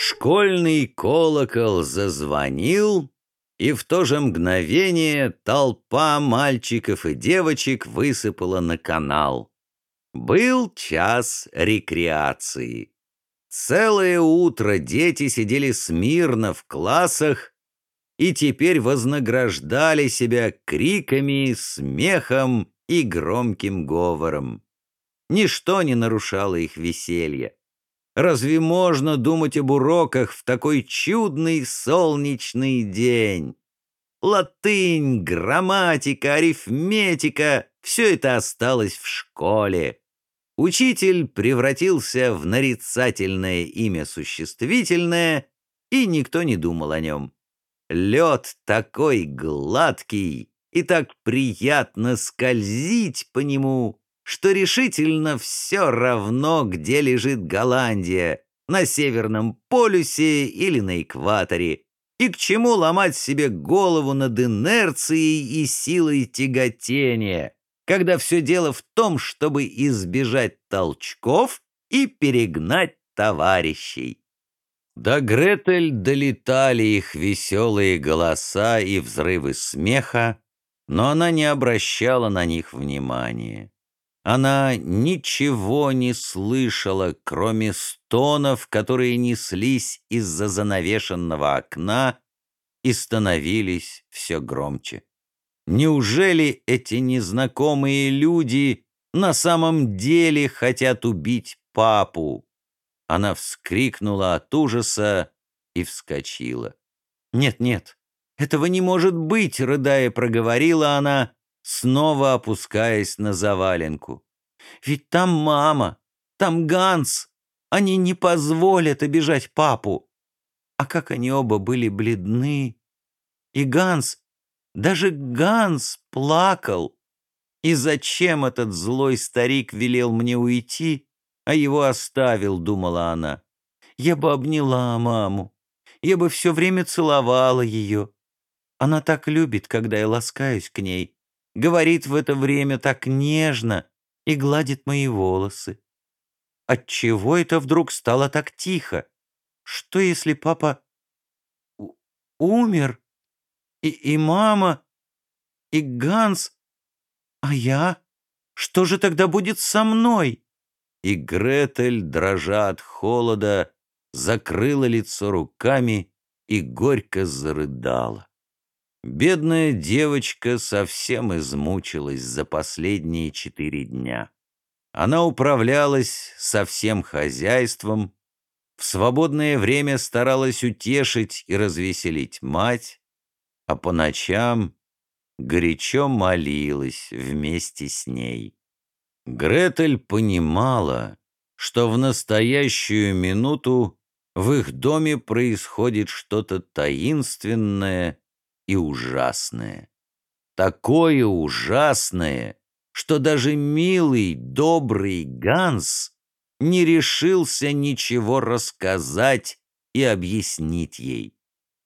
Школьный колокол зазвонил, и в то же мгновение толпа мальчиков и девочек высыпала на канал. Был час рекреации. Целое утро дети сидели смирно в классах и теперь вознаграждали себя криками, смехом и громким говором. Ничто не нарушало их веселье. Разве можно думать об уроках в такой чудный солнечный день? Латынь, грамматика, арифметика — все это осталось в школе. Учитель превратился в нарицательное имя существительное, и никто не думал о нем. Лед такой гладкий, и так приятно скользить по нему, что решительно все равно, где лежит Голландия, на Северном полюсе или на экваторе, и к чему ломать себе голову над инерцией и силой тяготения, когда все дело в том, чтобы избежать толчков и перегнать товарищей. До Гретель долетали их веселые голоса и взрывы смеха, но она не обращала на них внимания. Она ничего не слышала, кроме стонов, которые неслись из-за занавешенного окна и становились все громче. Неужели эти незнакомые люди на самом деле хотят убить папу? Она вскрикнула от ужаса и вскочила. «Нет-нет, этого не может быть!» — рыдая проговорила она, снова опускаясь на заваленку. «Ведь там мама, там Ганс. Они не позволят обижать папу». А как они оба были бледны. И Ганс, даже Ганс плакал. И зачем этот злой старик велел мне уйти, а его оставил, думала она. Я бы обняла маму, я бы все время целовала ее. Она так любит, когда я ласкаюсь к ней говорит в это время так нежно и гладит мои волосы. Отчего это вдруг стало так тихо? Что, если папа умер? И, и мама, и Ганс, а я? Что же тогда будет со мной? И Гретель, дрожа от холода, закрыла лицо руками и горько зарыдала. Бедная девочка совсем измучилась за последние четыре дня. Она управлялась со всем хозяйством, в свободное время старалась утешить и развеселить мать, а по ночам горячо молилась вместе с ней. Гретель понимала, что в настоящую минуту в их доме происходит что-то таинственное и ужасное. Такое ужасное, что даже милый, добрый Ганс не решился ничего рассказать и объяснить ей.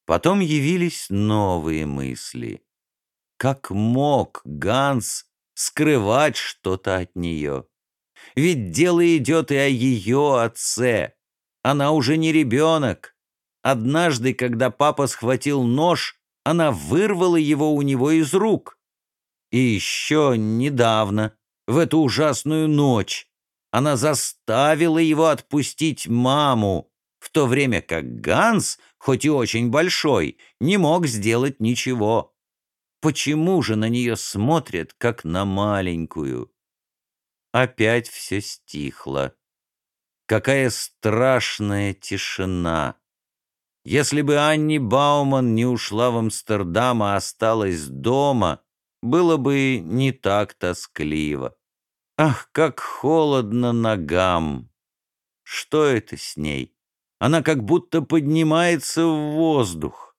Потом явились новые мысли. Как мог Ганс скрывать что-то от нее? Ведь дело идет и о ее отце. Она уже не ребенок. Однажды, когда папа схватил нож, она вырвала его у него из рук. И еще недавно, в эту ужасную ночь, она заставила его отпустить маму, в то время как Ганс, хоть и очень большой, не мог сделать ничего. Почему же на нее смотрят, как на маленькую? Опять все стихло. Какая страшная тишина! Если бы Анни Бауман не ушла в Амстердам, а осталась дома, было бы не так тоскливо. Ах, как холодно ногам! Что это с ней? Она как будто поднимается в воздух.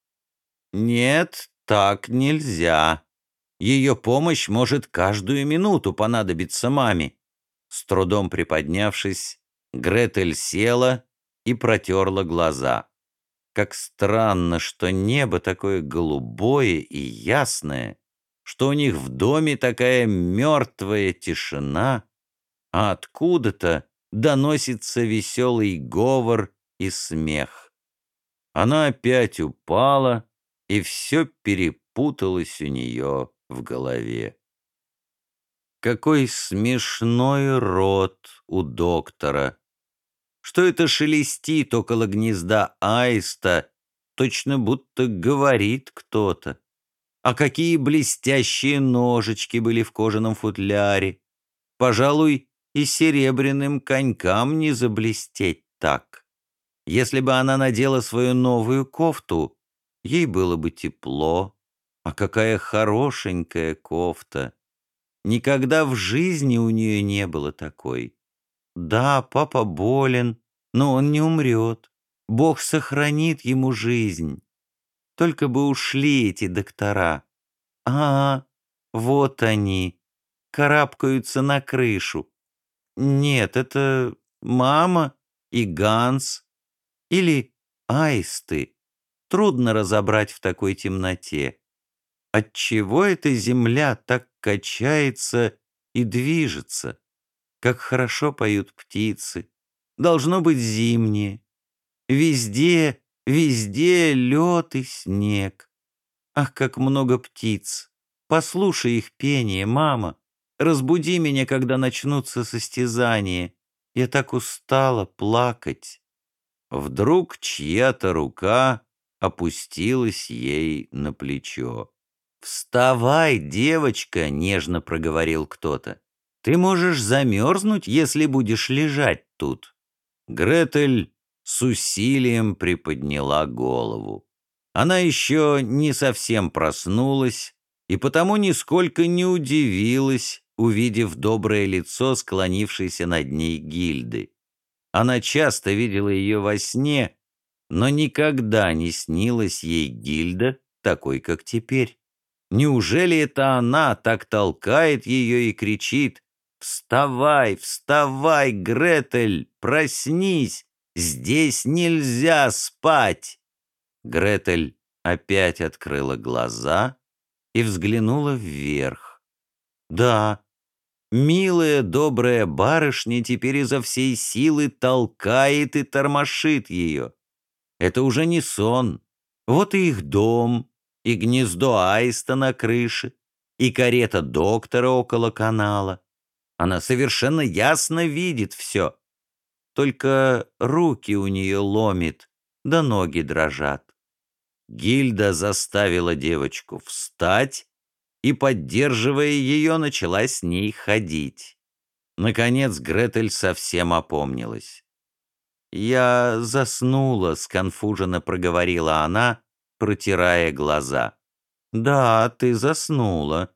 Нет, так нельзя. Ее помощь может каждую минуту понадобиться маме. С трудом приподнявшись, Гретель села и протерла глаза. Как странно, что небо такое голубое и ясное, что у них в доме такая мертвая тишина, а откуда-то доносится веселый говор и смех. Она опять упала, и все перепуталось у нее в голове. Какой смешной рот у доктора! Что это шелестит около гнезда аиста, точно будто говорит кто-то. А какие блестящие ножички были в кожаном футляре! Пожалуй, и серебряным конькам не заблестеть так. Если бы она надела свою новую кофту, ей было бы тепло. А какая хорошенькая кофта! Никогда в жизни у нее не было такой. Да, папа болен, но он не умрет. Бог сохранит ему жизнь. Только бы ушли эти доктора. А, вот они, карабкаются на крышу. Нет, это мама и Ганс. Или аисты. Трудно разобрать в такой темноте. Отчего эта земля так качается и движется? Как хорошо поют птицы. Должно быть зимнее. Везде, везде лед и снег. Ах, как много птиц! Послушай их пение, мама. Разбуди меня, когда начнутся состязания. Я так устала плакать. Вдруг чья-то рука опустилась ей на плечо. «Вставай, девочка!» — нежно проговорил кто-то. «Ты можешь замерзнуть, если будешь лежать тут». Гретель с усилием приподняла голову. Она еще не совсем проснулась и потому нисколько не удивилась, увидев доброе лицо склонившейся над ней гильды. Она часто видела ее во сне, но никогда не снилась ей гильда такой, как теперь. Неужели это она так толкает ее и кричит «Вставай, вставай, Гретель, проснись! Здесь нельзя спать!» Гретель опять открыла глаза и взглянула вверх. Да, милая, добрая барышня теперь изо всей силы толкает и тормошит ее. Это уже не сон. Вот и их дом, и гнездо аиста на крыше, и карета доктора около канала. Она совершенно ясно видит все. Только руки у нее ломит, да ноги дрожат. Гильда заставила девочку встать и, поддерживая ее, начала с ней ходить. Наконец Гретель совсем опомнилась. «Я заснула», — сконфуженно проговорила она, протирая глаза. «Да, ты заснула.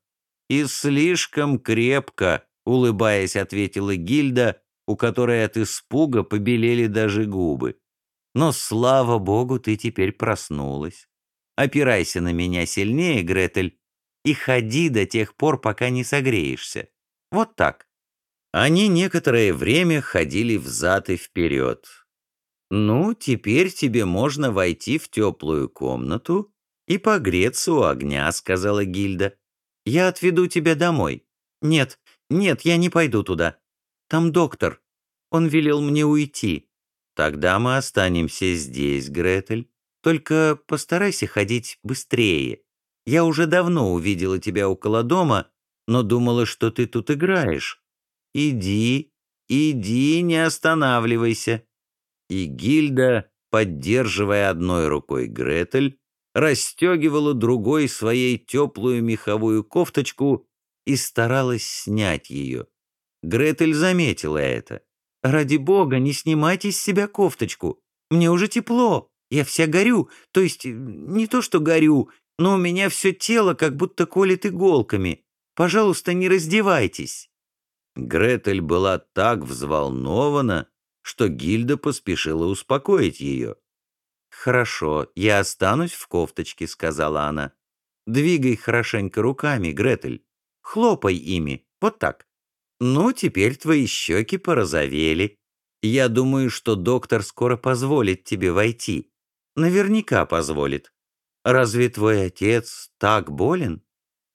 И слишком крепко», — улыбаясь, ответила Гильда, у которой от испуга побелели даже губы. «Но, слава богу, ты теперь проснулась. Опирайся на меня сильнее, Гретель, и ходи до тех пор, пока не согреешься. Вот так». Они некоторое время ходили взад и вперед. «Ну, теперь тебе можно войти в теплую комнату и погреться у огня», — сказала Гильда. «Я отведу тебя домой». «Нет, нет, я не пойду туда. Там доктор. Он велел мне уйти». «Тогда мы останемся здесь, Гретель. Только постарайся ходить быстрее. Я уже давно увидела тебя около дома, но думала, что ты тут играешь. Иди, иди, не останавливайся». И Гильда, поддерживая одной рукой Гретель, расстегивала другой своей теплую меховую кофточку и старалась снять ее. Гретель заметила это. «Ради бога, не снимайте с себя кофточку. Мне уже тепло. Я вся горю. То есть, не то что горю, но у меня все тело как будто колет иголками. Пожалуйста, не раздевайтесь». Гретель была так взволнована, что Гильда поспешила успокоить ее. «Хорошо, я останусь в кофточке», — сказала она. «Двигай хорошенько руками, Гретель. Хлопай ими, вот так. Ну, теперь твои щеки порозовели. Я думаю, что доктор скоро позволит тебе войти. Наверняка позволит. Разве твой отец так болен?»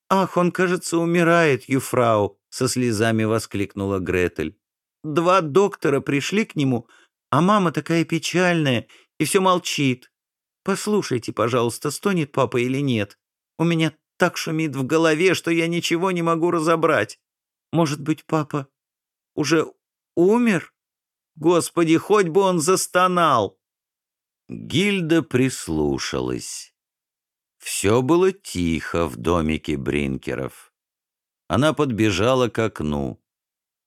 «Ах, он, кажется, умирает, юфрау!» — со слезами воскликнула Гретель. Два доктора пришли к нему, а мама такая печальная и все молчит. «Послушайте, пожалуйста, стонет папа или нет. У меня так шумит в голове, что я ничего не могу разобрать. Может быть, папа уже умер? Господи, хоть бы он застонал!» Гильда прислушалась. Все было тихо в домике Бринкеров. Она подбежала к окну.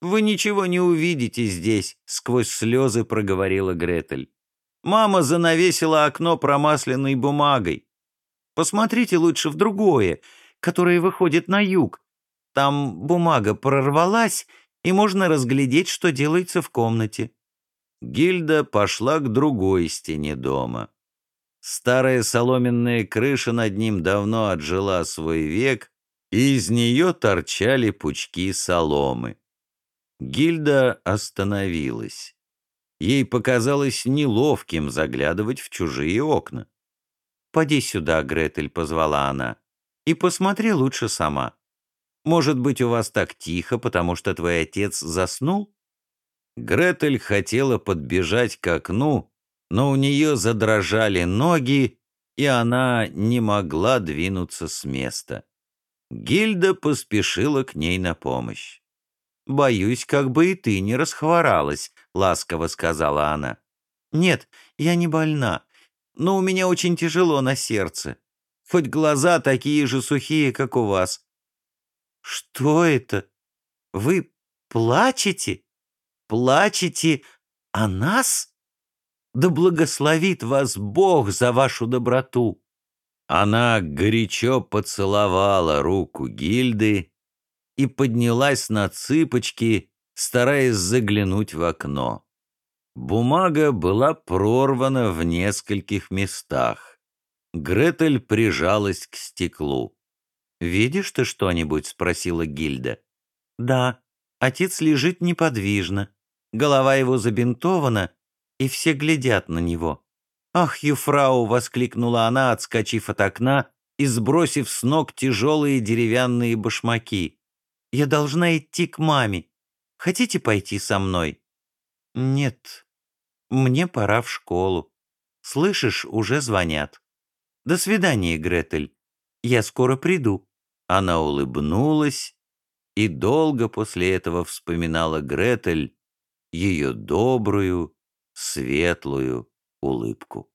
«Вы ничего не увидите здесь», — сквозь слезы проговорила Гретель. «Мама занавесила окно промасленной бумагой. Посмотрите лучше в другое, которое выходит на юг. Там бумага прорвалась, и можно разглядеть, что делается в комнате». Гильда пошла к другой стене дома. Старая соломенная крыша над ним давно отжила свой век, и из нее торчали пучки соломы. Гильда остановилась. Ей показалось неловким заглядывать в чужие окна. «Поди сюда, Гретель», — позвала она, — «и посмотри лучше сама. Может быть, у вас так тихо, потому что твой отец заснул?» Гретель хотела подбежать к окну, но у нее задрожали ноги, и она не могла двинуться с места. Гильда поспешила к ней на помощь. «Боюсь, как бы и ты не расхворалась», — ласково сказала она. «Нет, я не больна, но у меня очень тяжело на сердце. Хоть глаза такие же сухие, как у вас». «Что это? Вы плачете? Плачете о нас?» Да благословит вас Бог за вашу доброту!» Она горячо поцеловала руку Гильды и поднялась на цыпочки, стараясь заглянуть в окно. Бумага была прорвана в нескольких местах. Гретель прижалась к стеклу. «Видишь ты что-нибудь?» — спросила Гильда. «Да, отец лежит неподвижно. Голова его забинтована, и все глядят на него. «Ах, Юфрау!» — воскликнула она, отскочив от окна и сбросив с ног тяжелые деревянные башмаки. «Я должна идти к маме. Хотите пойти со мной?» «Нет, мне пора в школу. Слышишь, уже звонят. До свидания, Гретель. Я скоро приду». Она улыбнулась и долго после этого вспоминала Гретель, ее добрую, светлую улыбку.